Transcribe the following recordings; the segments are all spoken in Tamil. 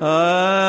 Ah.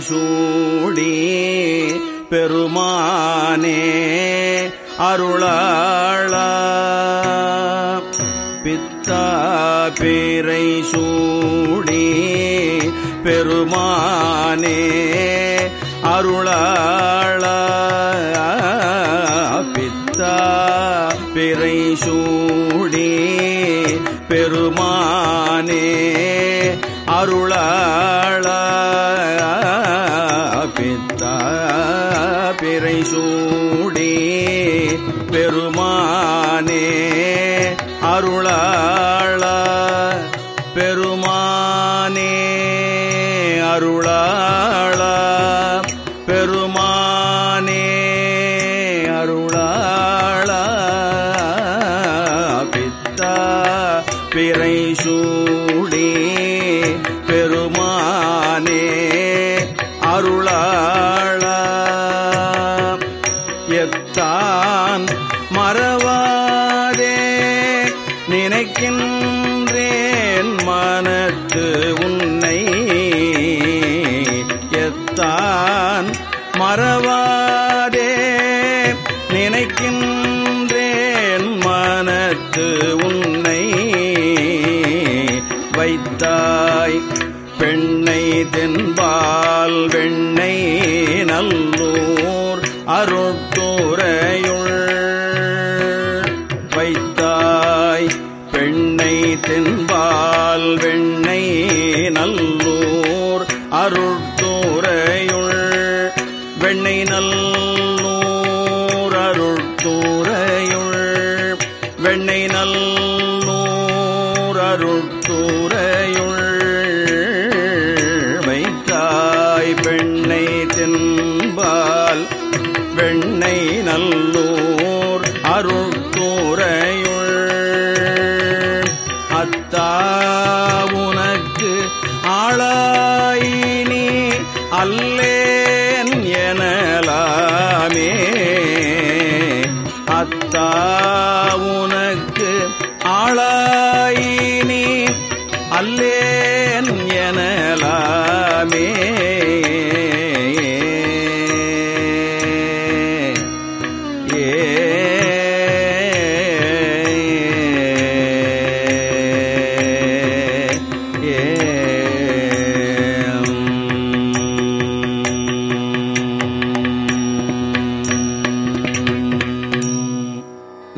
சூடி பெருமானே அருளாளா. பித்தாபிரை சூடி பெருமானே அருளாள. பித்தா பிறை சூடி பெருமானே அருளாள. அருளாள பெருமானே அருளாள பித்தா பிறை சூடி பெருமானே அருளாள எத்தான் மறவாதே நினைக்கின்ற வைத்தாய் பெண்ணை தென்பால் வெண்ணை நல்லூர் அருட்டுரையுள் வைத்தாய் பெண்ணை தென்பால் வெண்ணை நல்லூர் அருட்டுரையுள் வெண்ணை நல்லூர் அருட்டுரையுள் வெண்ணை நல்ல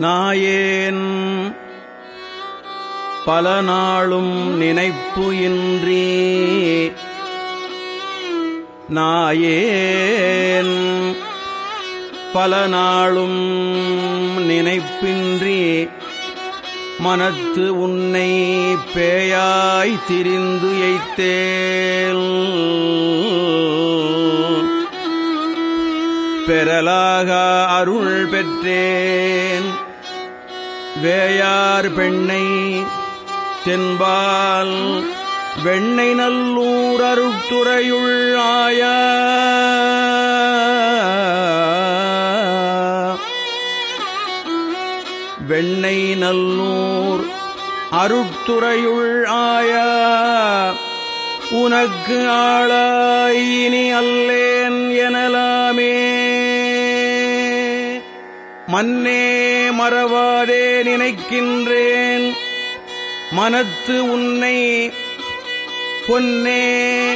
நாயேன். பல நாளும் நினைப்பு இன்றி நாயேன். பல நாளும் நினைப்பின்றி மனத்து உன்னை பேயாய் திரிந்து எய்த்தேல். பெறலாக அருள் பெற்றேன். வேயார் பெண்ணை தென்பால் வெண்ணை நல்லூர் அருட்டுறையுள் ஆய. வெண்ணை நல்லூர் அருட்டுறையுள் ஆய. உனக்கு ஆளாயினி அல்லேன் எனலாமே. மன்னே மறவாதே நினைக்கின்றேன். மனத்து உன்னை பொன்னே.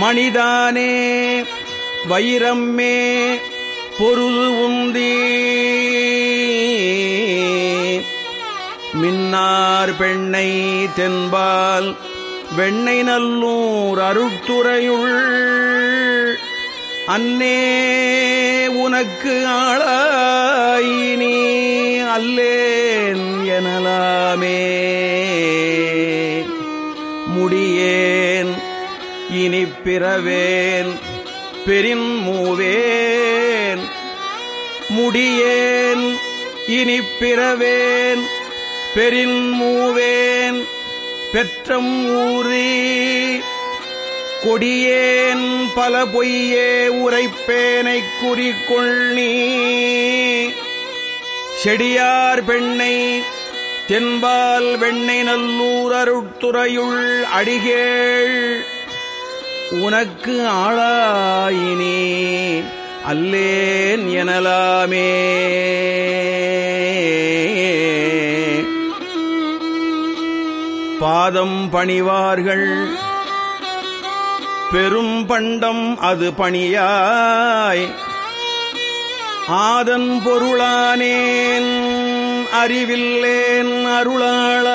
மணிதானே வைரம்மே பொருது உந்தி. மின்னார் பெண்ணை தென்பால் வெண்ணை நல்லூர் அருட்டுறையுள் அன்னே. உனக்கு ஆளாயினி அல்லேன் எனலாமே. முடியேன் இனி பிறவேன் பெரின்மூவேன் முடியேன் இனி பிறவேன் பெரின்மூவேன் பெற்றம் ஊரே கொடியேன் பல பொய்யே உரைப்பேனைக் குறிக்கொள் நீ. செடியார் பெண்ணை தென்பால் வெண்ணை நல்லூர் அருட்துறையுள் அடிகேள். உனக்கு ஆளாயினே அல்லேன் எனலாமே. பாதம் பணிவார்கள் பெரும் பண்டம் அது பணியாய். ஆதன் பொருளானேன் அறிவில்லேன் அருளாள.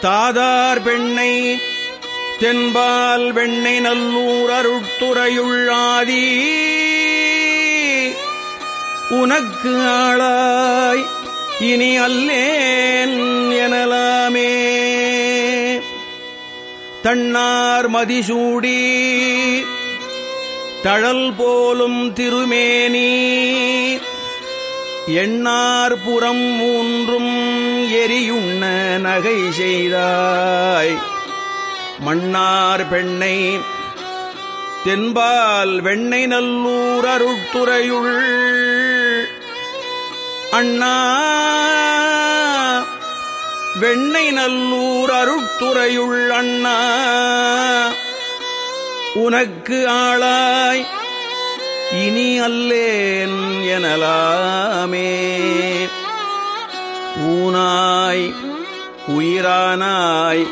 தாதார் பெண்ணை தென்பால் வெண்ணை நல்லூர் அருட்துறையுள்ளாதி உனக்கு ஆளாய் இனி அல்லேன். தன்னார் மதிசூடி தழல் போலும் திருமேனி எண்ணார் புறம் மூன்றும் எரியுண்ண நகை செய்தாய். மன்னார் பெண்ணை தென்பால் வெண்ணை நல்லூர் அருட்துறையுள் அண்ணா வெண்ணை நல்லூர் அருட்துறையுள் அண்ணா. உனக்கு ஆளாய் இனி அல்லேன் எனலாமே. ஊனாய் உயிரானாய்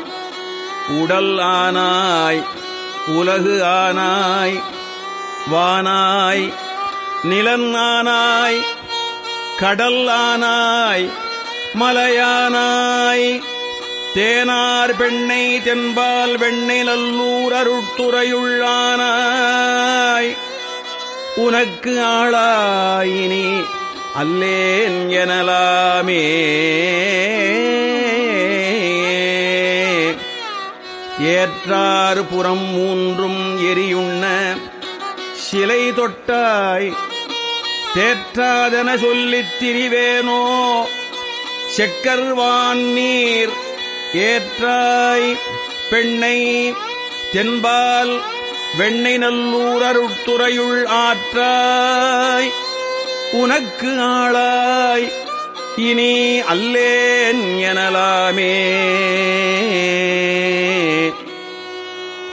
உடல் ஆனாய் உலகு ஆனாய் வானாய் நிலன் ஆனாய் கடல் ஆனாய் மலையானாய். தேனார் பெண்ணை தென்பால் வெண்ணை நல்லூர் அருட்துறையுள்ளானாய். உனக்கு ஆளாயினி அல்லேன் எனலாமே. ஏற்றார் புறம் மூன்றும் எரியுண்ண சிலை தொட்டாய். தேற்றாதென சொல்லித் திரிவேனோ செக்கர்வான் நீர் ஏற்றாய் பெண்ணை தென்பால் வெண்ணை நல்லூர் அருட்துறையுள் ஆற்றாய். உனக்கு ஆளாய் இனி அல்லேன் எனலாமே.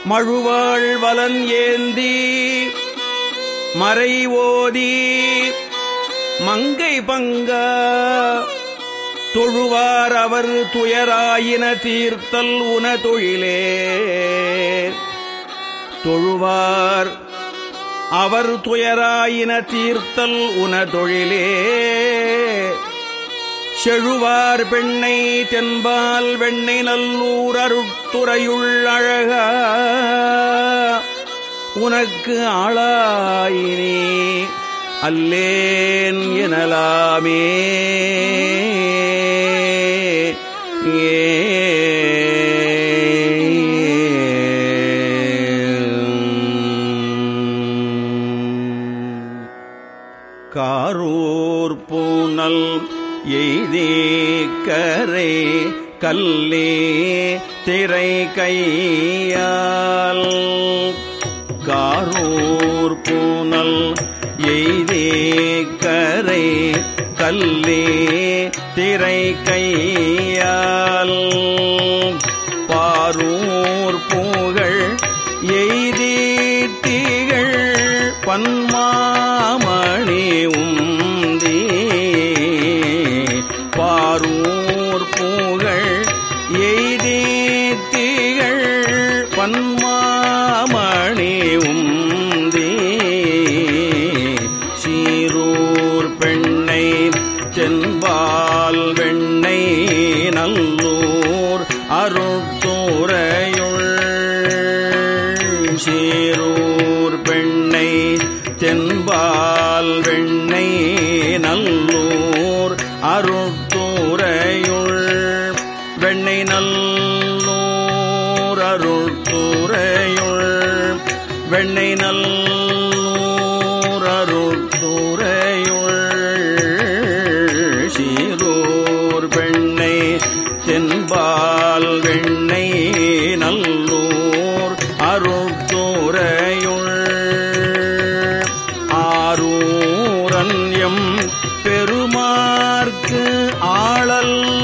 மழுவாள் வலன் ஏந்தி மறை ஓதி மங்கை பங்கா தொழுவார் அவர் துயராயின தீர்த்தல் உன தொழிலே தொழுவார் அவர் துயராயின தீர்த்தல் உன தொழிலே செழுவார் பெண்ணை தென்பால் வெண்ணை நல்லூர் அருட்துறையுள் அழகா. உனக்கு ஆளாயினே அல்லேன் எனலாமே. கல்லே திரை கையால் காரூர் பூனல் எய்தே கரை கல்லே திரை கையால் நல்லூர் ಕಲ್ಲ